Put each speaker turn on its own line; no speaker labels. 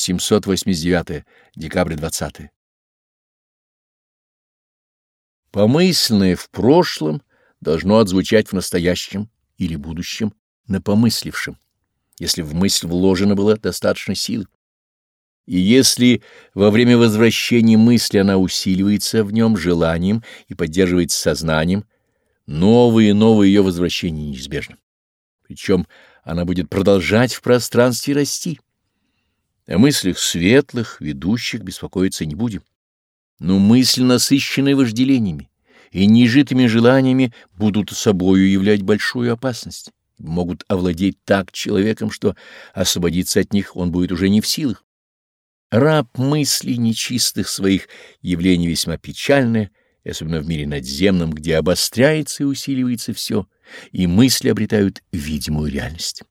789 декабрь 20 Помысленное в прошлом должно отзвучать в настоящем или будущем на помыслившем, если в мысль вложено было достаточно силы. И если во время возвращения мысли она усиливается в нем желанием и поддерживается сознанием, новые и новые ее возвращения неизбежны. Причем она будет продолжать в пространстве расти. О мыслях светлых, ведущих беспокоиться не будем. Но мысли, насыщенные вожделениями и нежитыми желаниями, будут собою являть большую опасность, могут овладеть так человеком, что освободиться от них он будет уже не в силах. Раб мыслей нечистых своих явлений весьма печальное, особенно в мире надземном, где обостряется и усиливается все, и мысли обретают видимую реальность.